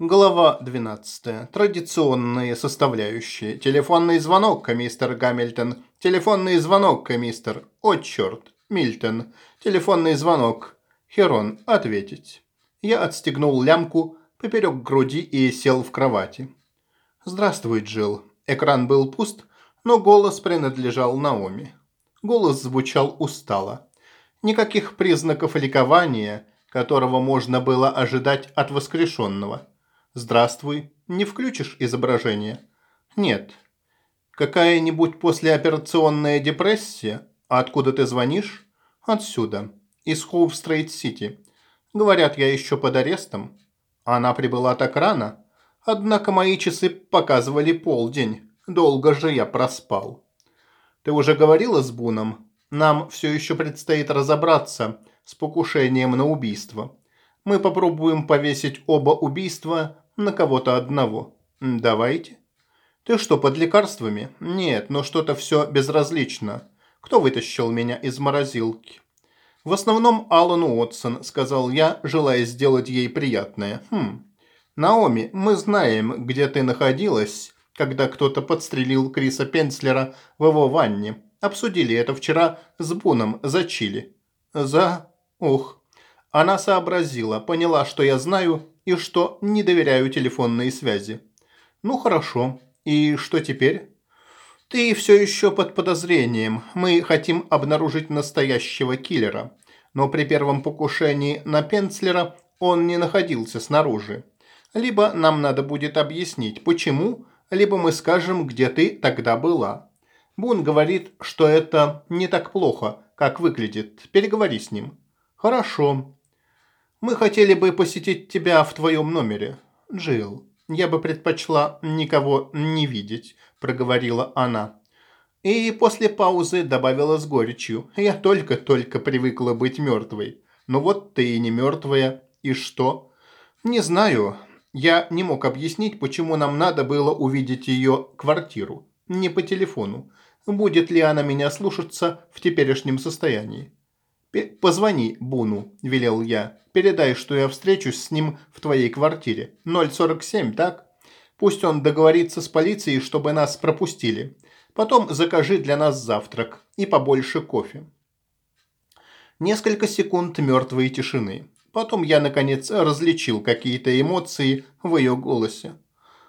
Глава 12. Традиционные составляющие. Телефонный звонок, мистер Гамильтон. Телефонный звонок, мистер... О, черт. Мильтон. Телефонный звонок. Херон. Ответить. Я отстегнул лямку поперек груди и сел в кровати. «Здравствуй, Джилл». Экран был пуст, но голос принадлежал Наоми. Голос звучал устало. Никаких признаков ликования, которого можно было ожидать от воскрешенного. «Здравствуй. Не включишь изображение?» «Нет». «Какая-нибудь послеоперационная депрессия? Откуда ты звонишь?» «Отсюда. Из Хоув-Стрейт-Сити. Говорят, я еще под арестом». Она прибыла так рано. Однако мои часы показывали полдень. Долго же я проспал. Ты уже говорила с Буном? Нам все еще предстоит разобраться с покушением на убийство. Мы попробуем повесить оба убийства на кого-то одного. Давайте. Ты что, под лекарствами? Нет, но что-то все безразлично. Кто вытащил меня из морозилки? В основном Алан Уотсон, сказал я, желая сделать ей приятное. Хм. Наоми, мы знаем, где ты находилась, когда кто-то подстрелил Криса Пенслера в его ванне. Обсудили это вчера с Буном за Чили. За... Ух. Она сообразила, поняла, что я знаю, и что не доверяю телефонной связи. Ну хорошо. И что теперь? Ты все еще под подозрением. Мы хотим обнаружить настоящего киллера. Но при первом покушении на Пенцлера он не находился снаружи. Либо нам надо будет объяснить, почему, либо мы скажем, где ты тогда была. Бун говорит, что это не так плохо, как выглядит. Переговори с ним. Хорошо. Мы хотели бы посетить тебя в твоем номере. Джилл, я бы предпочла никого не видеть», – проговорила она. И после паузы добавила с горечью. «Я только-только привыкла быть мертвой. Но вот ты и не мертвая. И что?» «Не знаю. Я не мог объяснить, почему нам надо было увидеть ее квартиру. Не по телефону. Будет ли она меня слушаться в теперешнем состоянии?» «Позвони Буну», – велел я. «Передай, что я встречусь с ним в твоей квартире. 047, так? Пусть он договорится с полицией, чтобы нас пропустили. Потом закажи для нас завтрак и побольше кофе». Несколько секунд мертвой тишины. Потом я, наконец, различил какие-то эмоции в ее голосе.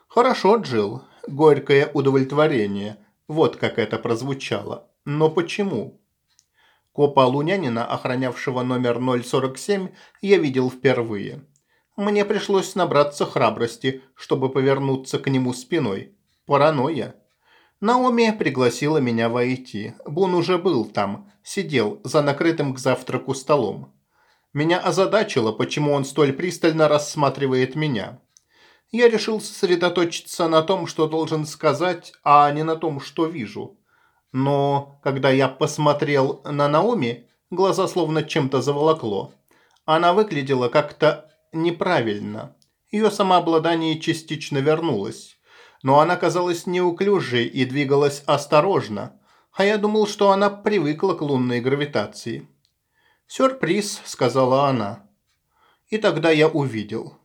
«Хорошо, Джилл. Горькое удовлетворение. Вот как это прозвучало. Но почему?» Копа Лунянина, охранявшего номер 047, я видел впервые. Мне пришлось набраться храбрости, чтобы повернуться к нему спиной. Паранойя. Наоми пригласила меня войти. Бун уже был там, сидел за накрытым к завтраку столом. Меня озадачило, почему он столь пристально рассматривает меня. Я решил сосредоточиться на том, что должен сказать, а не на том, что вижу. Но когда я посмотрел на Наоми, глаза словно чем-то заволокло. Она выглядела как-то неправильно. Ее самообладание частично вернулось. Но она казалась неуклюжей и двигалась осторожно. А я думал, что она привыкла к лунной гравитации. «Сюрприз», — сказала она. И тогда я увидел.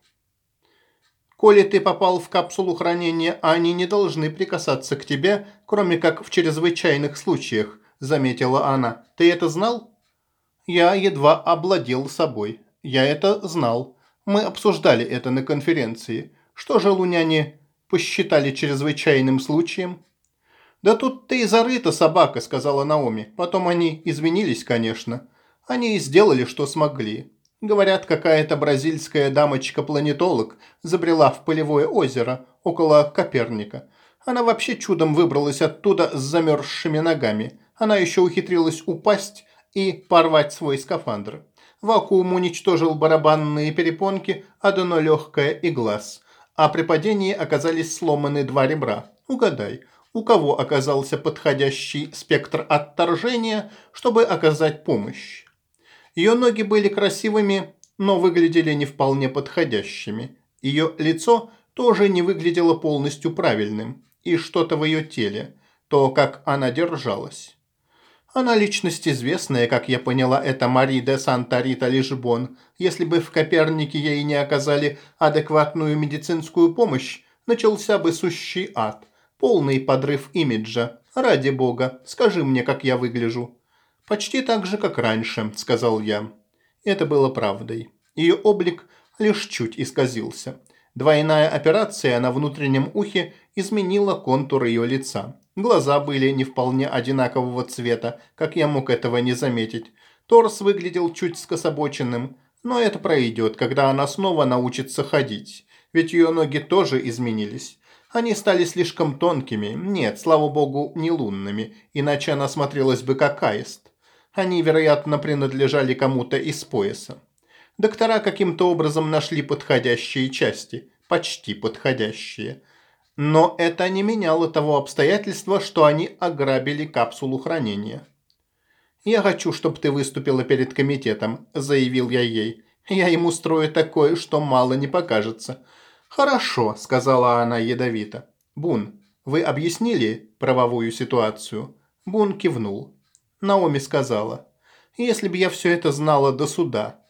Коли ты попал в капсулу хранения, они не должны прикасаться к тебе, кроме как в чрезвычайных случаях», – заметила она. «Ты это знал?» Я едва обладел собой. Я это знал. Мы обсуждали это на конференции. Что же луняне посчитали чрезвычайным случаем? «Да тут ты и зарыта, собака», – сказала Наоми. Потом они извинились, конечно. Они и сделали, что смогли. Говорят, какая-то бразильская дамочка-планетолог забрела в полевое озеро около Коперника. Она вообще чудом выбралась оттуда с замерзшими ногами. Она еще ухитрилась упасть и порвать свой скафандр. Вакуум уничтожил барабанные перепонки, одно легкое и глаз. А при падении оказались сломаны два ребра. Угадай, у кого оказался подходящий спектр отторжения, чтобы оказать помощь? Ее ноги были красивыми, но выглядели не вполне подходящими. Ее лицо тоже не выглядело полностью правильным. И что-то в ее теле, то, как она держалась. Она личность известная, как я поняла, это Мари де Санта-Рита Лишбон. Если бы в Копернике ей не оказали адекватную медицинскую помощь, начался бы сущий ад. Полный подрыв имиджа. Ради бога, скажи мне, как я выгляжу». «Почти так же, как раньше», – сказал я. Это было правдой. Ее облик лишь чуть исказился. Двойная операция на внутреннем ухе изменила контур ее лица. Глаза были не вполне одинакового цвета, как я мог этого не заметить. Торс выглядел чуть скособоченным, но это пройдет, когда она снова научится ходить. Ведь ее ноги тоже изменились. Они стали слишком тонкими, нет, слава богу, не лунными, иначе она смотрелась бы как аист. Они, вероятно, принадлежали кому-то из пояса. Доктора каким-то образом нашли подходящие части, почти подходящие. Но это не меняло того обстоятельства, что они ограбили капсулу хранения. «Я хочу, чтобы ты выступила перед комитетом», – заявил я ей. «Я им устрою такое, что мало не покажется». «Хорошо», – сказала она ядовито. «Бун, вы объяснили правовую ситуацию?» Бун кивнул. Наоми сказала. «Если бы я все это знала до суда».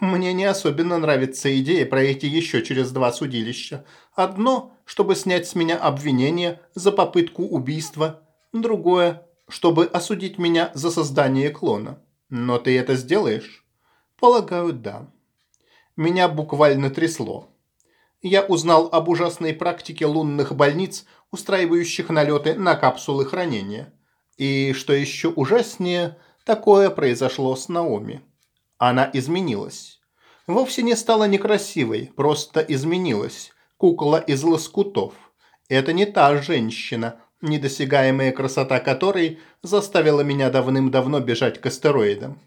Мне не особенно нравится идея пройти еще через два судилища. Одно, чтобы снять с меня обвинение за попытку убийства. Другое, чтобы осудить меня за создание клона. Но ты это сделаешь? Полагаю, да. Меня буквально трясло. Я узнал об ужасной практике лунных больниц, устраивающих налеты на капсулы хранения. И, что еще ужаснее, такое произошло с Наоми. Она изменилась. Вовсе не стала некрасивой, просто изменилась. Кукла из лоскутов. Это не та женщина, недосягаемая красота которой заставила меня давным-давно бежать к астероидам.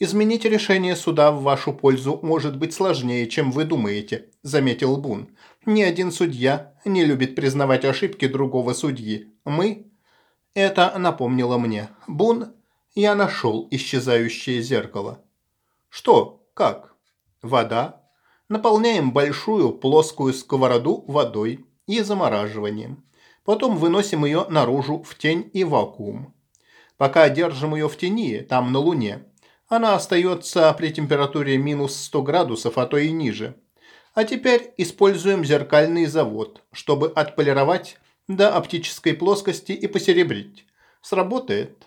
«Изменить решение суда в вашу пользу может быть сложнее, чем вы думаете», – заметил Бун. «Ни один судья не любит признавать ошибки другого судьи. Мы это напомнило мне. Бун, я нашел исчезающее зеркало. Что? Как? Вода. Наполняем большую плоскую сковороду водой и замораживанием. Потом выносим ее наружу в тень и вакуум. Пока держим ее в тени, там на Луне, она остается при температуре минус 100 градусов, а то и ниже. А теперь используем зеркальный завод, чтобы отполировать до оптической плоскости и посеребрить. Сработает.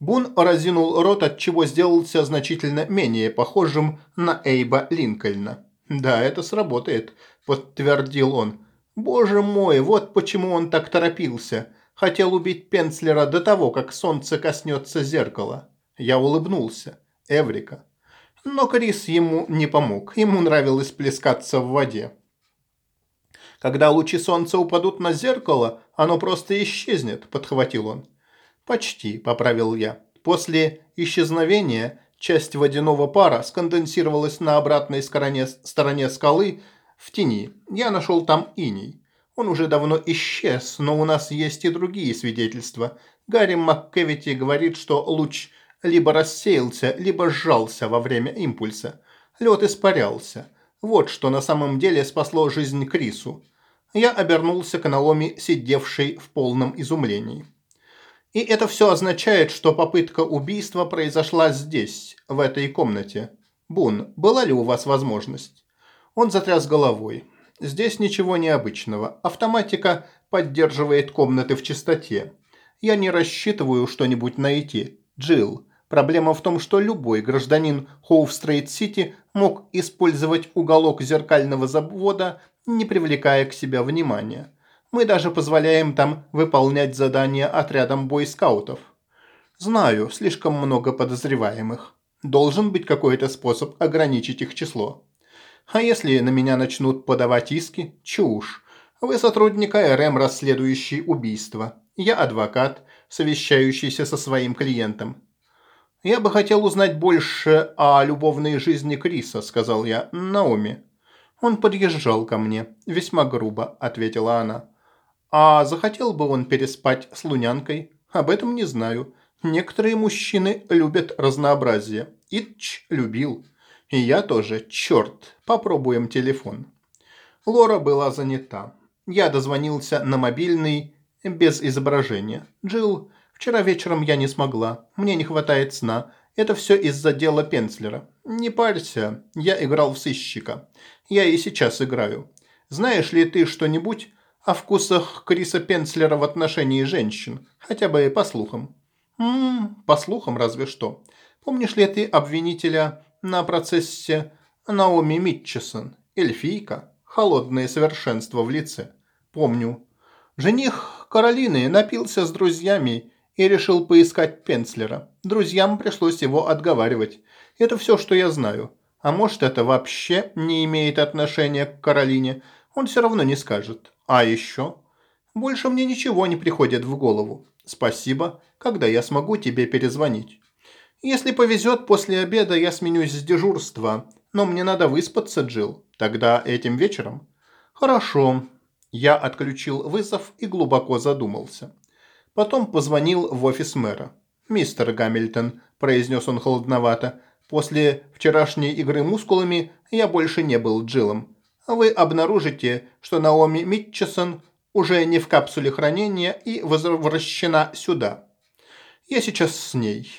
Бун разинул рот, от чего сделался значительно менее похожим на Эйба Линкольна. «Да, это сработает», – подтвердил он. «Боже мой, вот почему он так торопился. Хотел убить Пенцлера до того, как солнце коснется зеркала». Я улыбнулся. Эврика. Но Крис ему не помог. Ему нравилось плескаться в воде. Когда лучи солнца упадут на зеркало, оно просто исчезнет», – подхватил он. «Почти», – поправил я. После исчезновения часть водяного пара сконденсировалась на обратной стороне, стороне скалы в тени. Я нашел там иней. Он уже давно исчез, но у нас есть и другие свидетельства. Гарри МакКевити говорит, что луч либо рассеялся, либо сжался во время импульса. Лед испарялся. Вот что на самом деле спасло жизнь Крису. Я обернулся к Наоми, сидевшей в полном изумлении. И это все означает, что попытка убийства произошла здесь, в этой комнате. Бун, была ли у вас возможность? Он затряс головой. Здесь ничего необычного. Автоматика поддерживает комнаты в чистоте. Я не рассчитываю что-нибудь найти. Джилл, проблема в том, что любой гражданин Хоув-Стрейт-Сити мог использовать уголок зеркального завода не привлекая к себе внимания. Мы даже позволяем там выполнять задания отрядам бойскаутов. Знаю, слишком много подозреваемых. Должен быть какой-то способ ограничить их число. А если на меня начнут подавать иски? Чушь. Вы сотрудник АРМ, расследующий убийство. Я адвокат, совещающийся со своим клиентом. «Я бы хотел узнать больше о любовной жизни Криса», – сказал я Наоми. «Он подъезжал ко мне. Весьма грубо», – ответила она. «А захотел бы он переспать с лунянкой? Об этом не знаю. Некоторые мужчины любят разнообразие. Итч любил. И я тоже. Черт. Попробуем телефон». Лора была занята. Я дозвонился на мобильный без изображения. Джилл Вчера вечером я не смогла. Мне не хватает сна. Это все из-за дела Пенцлера. Не парься, я играл в сыщика. Я и сейчас играю. Знаешь ли ты что-нибудь о вкусах Криса Пенцлера в отношении женщин? Хотя бы по слухам. Ммм, по слухам разве что. Помнишь ли ты обвинителя на процессе Наоми Митчесон? Эльфийка. Холодное совершенство в лице. Помню. Жених Каролины напился с друзьями и решил поискать Пенцлера. Друзьям пришлось его отговаривать. Это все, что я знаю. А может, это вообще не имеет отношения к Каролине. Он все равно не скажет. А еще? Больше мне ничего не приходит в голову. Спасибо, когда я смогу тебе перезвонить. Если повезет, после обеда я сменюсь с дежурства. Но мне надо выспаться, Джилл. Тогда этим вечером? Хорошо. Я отключил вызов и глубоко задумался. Потом позвонил в офис мэра. «Мистер Гамильтон», – произнес он холодновато, – «после вчерашней игры мускулами я больше не был Джилом. Вы обнаружите, что Наоми Митчесон уже не в капсуле хранения и возвращена сюда. Я сейчас с ней.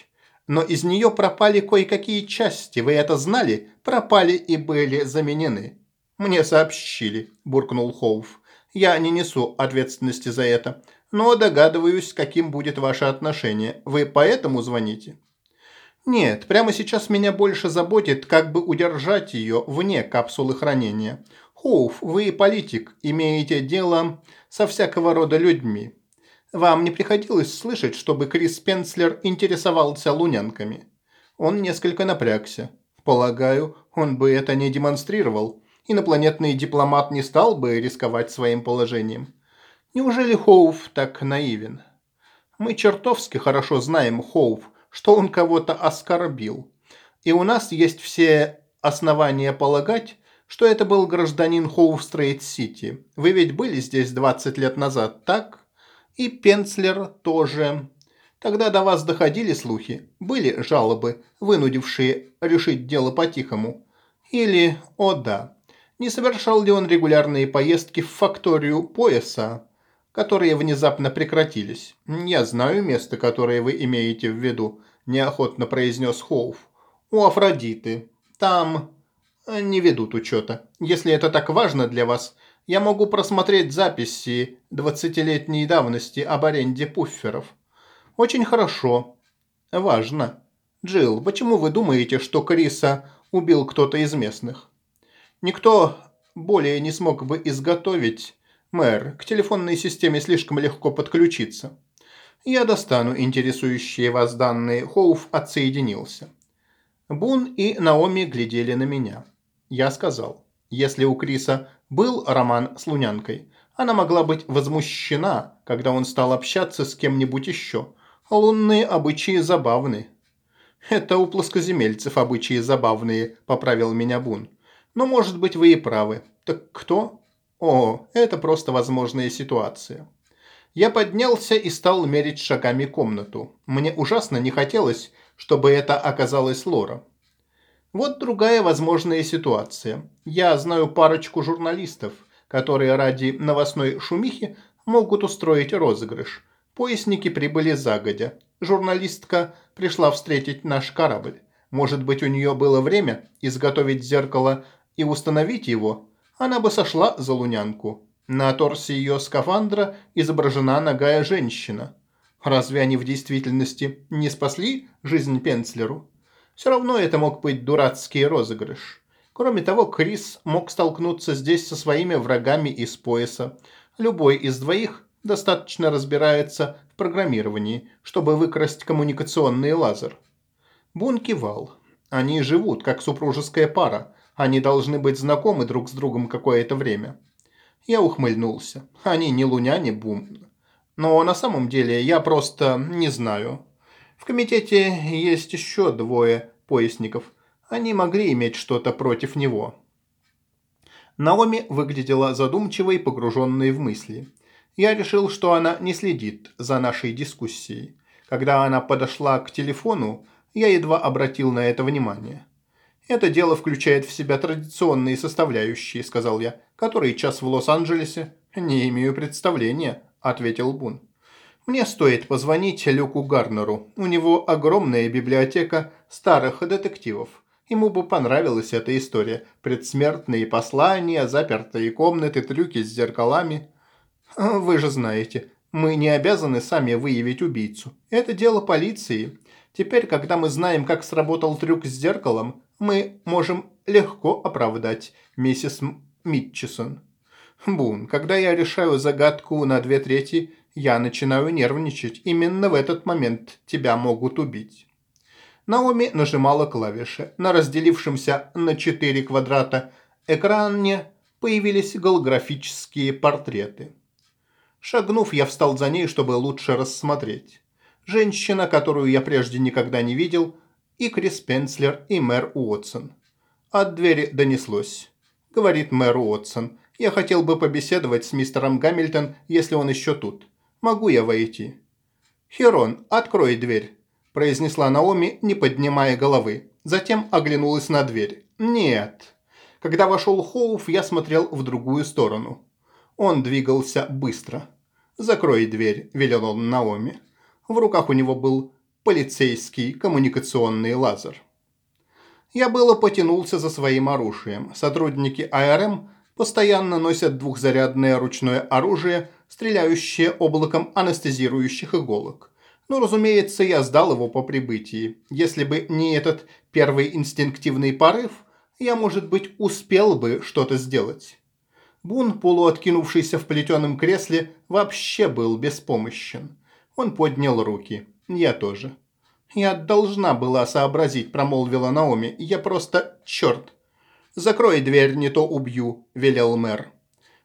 Но из нее пропали кое-какие части, вы это знали? Пропали и были заменены». «Мне сообщили», – буркнул Хоуф. «Я не несу ответственности за это но догадываюсь, каким будет ваше отношение. Вы поэтому звоните?» «Нет, прямо сейчас меня больше заботит, как бы удержать ее вне капсулы хранения. Хоуф, вы политик, имеете дело со всякого рода людьми. Вам не приходилось слышать, чтобы Крис Пенслер интересовался лунянками?» Он несколько напрягся. Полагаю, он бы это не демонстрировал. Инопланетный дипломат не стал бы рисковать своим положением. Неужели Хоуф так наивен? Мы чертовски хорошо знаем Хоуф, что он кого-то оскорбил. И у нас есть все основания полагать, что это был гражданин Хоув-Стрейт-Сити. Вы ведь были здесь 20 лет назад, так? И Пенцлер тоже. Тогда до вас доходили слухи? Были жалобы, вынудившие решить дело по-тихому? Или, о да, не совершал ли он регулярные поездки в факторию пояса? Которые внезапно прекратились. Я знаю место, которое вы имеете в виду, неохотно произнес Хоув. У Афродиты. Там э, не ведут учета. Если это так важно для вас, я могу просмотреть записи 20-летней давности об аренде пуфферов. Очень хорошо. Важно. Джилл, почему вы думаете, что Криса убил кто-то из местных? Никто более не смог бы изготовить «Мэр, к телефонной системе слишком легко подключиться». «Я достану интересующие вас данные». Хоуф отсоединился. Бун и Наоми глядели на меня. Я сказал, если у Криса был роман с Лунянкой, она могла быть возмущена, когда он стал общаться с кем-нибудь еще. Лунные обычаи забавны. «Это у плоскоземельцев обычаи забавные», – поправил меня Бун. «Но, может быть, вы и правы. Так кто?» О, это просто возможная ситуация. Я поднялся и стал мерить шагами комнату. Мне ужасно не хотелось, чтобы это оказалась Лора. Вот другая возможная ситуация. Я знаю парочку журналистов, которые ради новостной шумихи могут устроить розыгрыш. Поясники прибыли загодя. Журналистка пришла встретить наш корабль. Может быть, у нее было время изготовить зеркало и установить его, она бы сошла за лунянку. На торсе ее скафандра изображена ногая женщина. Разве они в действительности не спасли жизнь Пенцлеру? Все равно это мог быть дурацкий розыгрыш. Кроме того, Крис мог столкнуться здесь со своими врагами из пояса. Любой из двоих достаточно разбирается в программировании, чтобы выкрасть коммуникационный лазер. Бун кивал. Они живут, как супружеская пара, они должны быть знакомы друг с другом какое-то время. Я ухмыльнулся. Они не луняне, бум. Но на самом деле я просто не знаю. В комитете есть еще двое поясников. Они могли иметь что-то против него. Наоми выглядела задумчивой, погруженной в мысли. Я решил, что она не следит за нашей дискуссией. Когда она подошла к телефону, я едва обратил на это внимание. «Это дело включает в себя традиционные составляющие», – сказал я. «Который час в Лос-Анджелесе?» «Не имею представления», – ответил Бун. Мне стоит позвонить Люку Гарнеру. У него огромная библиотека старых детективов. Ему бы понравилась эта история. Предсмертные послания, запертые комнаты, трюки с зеркалами. Вы же знаете, мы не обязаны сами выявить убийцу. Это дело полиции. Теперь, когда мы знаем, как сработал трюк с зеркалом, мы можем легко оправдать миссис Митчесон. Бун, когда я решаю загадку на две трети, я начинаю нервничать. Именно в этот момент тебя могут убить. Наоми нажимала клавиши. На разделившемся на четыре квадрата экране появились голографические портреты. Шагнув, я встал за ней, чтобы лучше рассмотреть. Женщина, которую я прежде никогда не видел, и Крис Пенслер, и мэр Уотсон. От двери донеслось. Говорит мэр Уотсон. Я хотел бы побеседовать с мистером Гамильтон, если он еще тут. Могу я войти? Херон, открой дверь произнесла Наоми, не поднимая головы. Затем оглянулась на дверь. «Нет». Когда вошел Хоуф, я смотрел в другую сторону. Он двигался быстро. «Закрой дверь», – велел он Наоми. В руках у него был полицейский коммуникационный лазер. Я было потянулся за своим оружием. Сотрудники АРМ постоянно носят двухзарядное ручное оружие, стреляющее облаком анестезирующих иголок. Ну, разумеется, я сдал его по прибытии. Если бы не этот первый инстинктивный порыв, я, может быть, успел бы что-то сделать. Бун, полуоткинувшийся в плетеном кресле, вообще был беспомощен. Он поднял руки. Я тоже. «Я должна была сообразить», – промолвила Наоми. «Я просто... черт!» «Закрой дверь, не то убью», – велел мэр.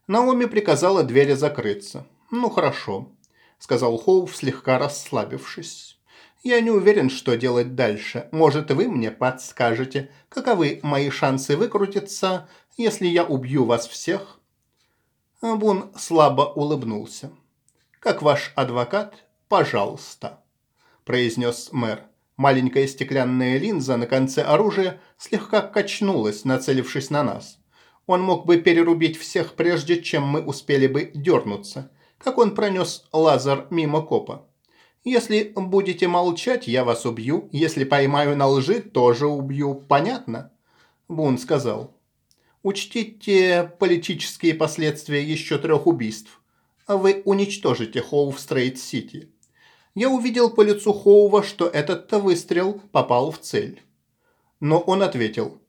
Наоми приказала двери закрыться. «Ну, хорошо сказал Хоув, слегка расслабившись. «Я не уверен, что делать дальше. Может, вы мне подскажете, каковы мои шансы выкрутиться, если я убью вас всех?» Бун слабо улыбнулся. «Как ваш адвокат, пожалуйста», – произнес мэр. Маленькая стеклянная линза на конце оружия слегка качнулась, нацелившись на нас. Он мог бы перерубить всех, прежде чем мы успели бы дернуться как он пронес лазер мимо копа. «Если будете молчать, я вас убью. Если поймаю на лжи, тоже убью. Понятно?» Бун сказал. «Учтите политические последствия еще трех убийств. Вы уничтожите Хоув Стрейт-Сити». Я увидел по лицу Хоува, что этот выстрел попал в цель. Но он ответил.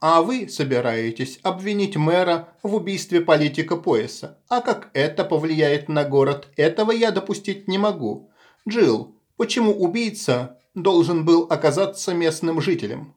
А вы собираетесь обвинить мэра в убийстве политика пояса. А как это повлияет на город, этого я допустить не могу. Джилл, почему убийца должен был оказаться местным жителем?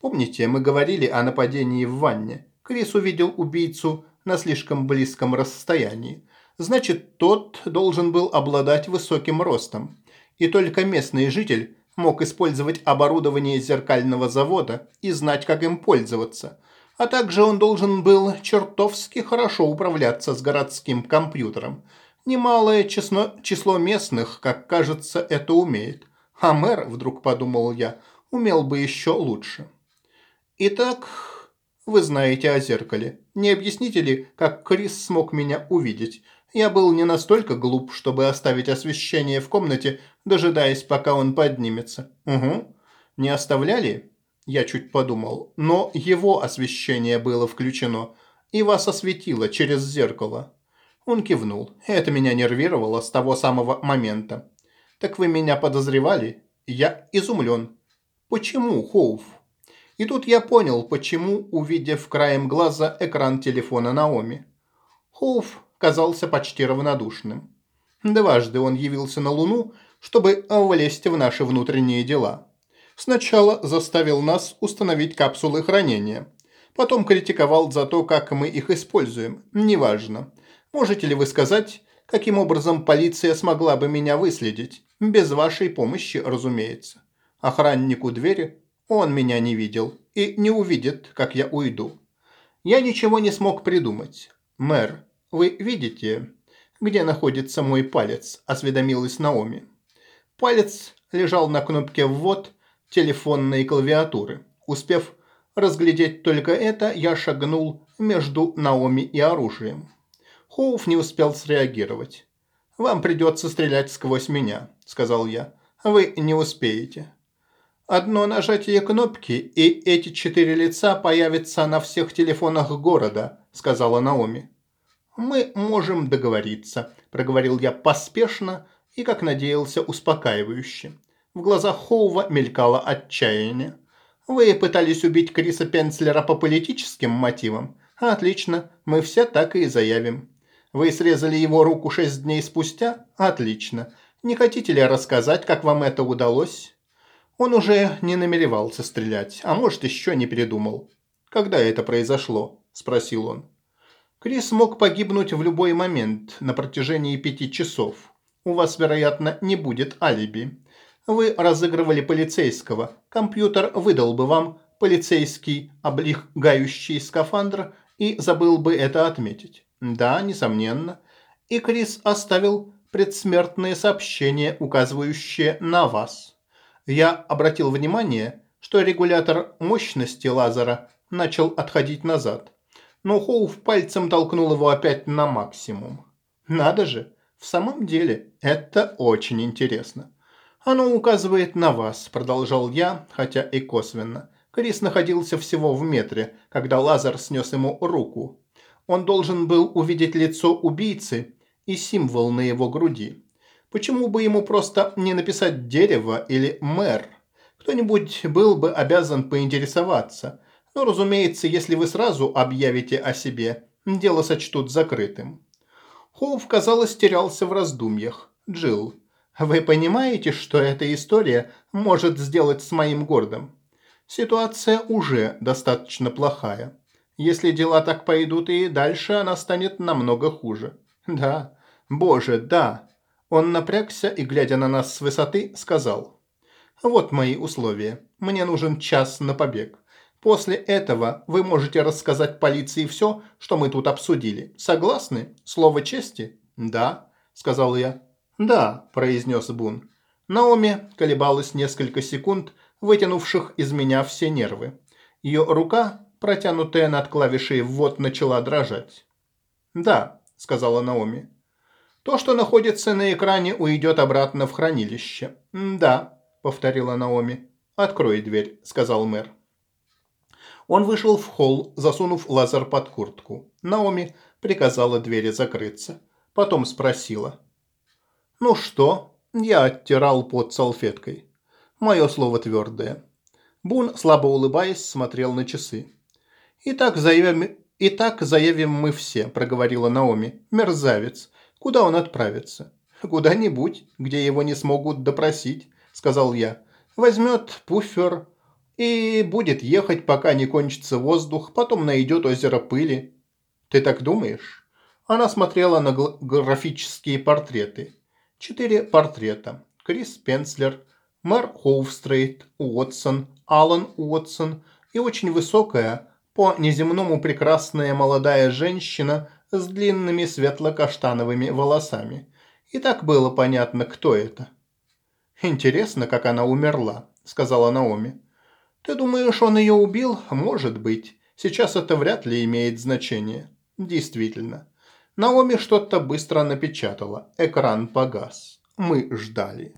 Помните, мы говорили о нападении в ванне. Крис увидел убийцу на слишком близком расстоянии. Значит, тот должен был обладать высоким ростом. И только местный житель мог использовать оборудование зеркального завода и знать, как им пользоваться. А также он должен был чертовски хорошо управляться с городским компьютером. Немалое число, число местных, как кажется, это умеет. А мэр, вдруг подумал я, умел бы еще лучше. Итак, вы знаете о зеркале. Не объясните ли, как Крис смог меня увидеть? Я был не настолько глуп, чтобы оставить освещение в комнате, дожидаясь, пока он поднимется. Угу. Не оставляли? Я чуть подумал. Но его освещение было включено, и вас осветило через зеркало. Он кивнул. Это меня нервировало с того самого момента. Так вы меня подозревали? Я изумлен. Почему, Хоуф? И тут я понял, почему, увидев краем глаза экран телефона Наоми. Хоуф казался почти равнодушным. Дважды он явился на Луну, чтобы влезть в наши внутренние дела. Сначала заставил нас установить капсулы хранения. Потом критиковал за то, как мы их используем. Неважно. Можете ли вы сказать, каким образом полиция смогла бы меня выследить? Без вашей помощи, разумеется. Охраннику двери он меня не видел и не увидит, как я уйду. Я ничего не смог придумать. Мэр, «Вы видите, где находится мой палец?» – осведомилась Наоми. Палец лежал на кнопке «Ввод» телефонной клавиатуры. Успев разглядеть только это, я шагнул между Наоми и оружием. Хоуф не успел среагировать. «Вам придется стрелять сквозь меня», – сказал я. «Вы не успеете». Одно нажатие кнопки, и эти четыре лица появятся на всех телефонах города», – сказала Наоми. «Мы можем договориться», – проговорил я поспешно и, как надеялся, успокаивающе. В глазах Хоува мелькало отчаяние. «Вы пытались убить Криса Пенцлера по политическим мотивам? Отлично, мы все так и заявим. Вы срезали его руку шесть дней спустя? Отлично. Не хотите ли рассказать, как вам это удалось?» Он уже не намеревался стрелять, а может еще не передумал. «Когда это произошло?» – спросил он. Крис мог погибнуть в любой момент на протяжении пяти часов. У вас, вероятно, не будет алиби. Вы разыгрывали полицейского. Компьютер выдал бы вам полицейский облегающий скафандр и забыл бы это отметить. Да, несомненно. И Крис оставил предсмертные сообщения, указывающие на вас. Я обратил внимание, что регулятор мощности лазера начал отходить назад, но Хоув пальцем толкнул его опять на максимум. Надо же, в самом деле, это очень интересно. Оно указывает на вас, продолжал я, хотя и косвенно. Крис находился всего в метре, когда лазер снес ему руку. Он должен был увидеть лицо убийцы и символ на его груди. Почему бы ему просто не написать «дерево» или «мэр»? Кто-нибудь был бы обязан поинтересоваться. Но, разумеется, если вы сразу объявите о себе, дело сочтут закрытым. Хоув, казалось, терялся в раздумьях. Джилл, вы понимаете, что эта история может сделать с моим городом? Ситуация уже достаточно плохая. Если дела так пойдут и дальше, она станет намного хуже. Да, боже, да. Он напрягся и, глядя на нас с высоты, сказал. Вот мои условия. Мне нужен час на побег. После этого вы можете рассказать полиции все, что мы тут обсудили. Согласны? Слово чести? Да, сказал я. Да, произнес Бун. Наоми колебалась несколько секунд, вытянувших из меня все нервы. Ее рука протянутая над клавишей «ввод» начала дрожать. «Да», – сказала Наоми. «То, что находится на экране, уйдет обратно в хранилище». «Да», – повторила Наоми. «Открой дверь», – сказал мэр. Он вышел в холл, засунув лазер под куртку. Наоми приказала двери закрыться. Потом спросила. «Ну что?» Я оттирал под салфеткой. Мое слово твердое. Бун, слабо улыбаясь, смотрел на часы. «Итак, заявим, «Итак, заявим мы все», – проговорила Наоми. «Мерзавец. Куда он отправится?» «Куда-нибудь, где его не смогут допросить», – сказал я. «Возьмет пуфер и будет ехать, пока не кончится воздух, потом найдет озеро пыли». «Ты так думаешь?» Она смотрела на графические портреты. Четыре портрета. Крис Пенслер, мэр Хоувстрейт, Уотсон, Алан Уотсон и очень высокая, по неземному прекрасная молодая женщина с длинными светло-каштановыми волосами. И так было понятно, кто это. «Интересно, как она умерла», – сказала Наоми. «Ты думаешь, он ее убил? Может быть. Сейчас это вряд ли имеет значение». «Действительно». Наоми что-то быстро напечатала. Экран погас. Мы ждали.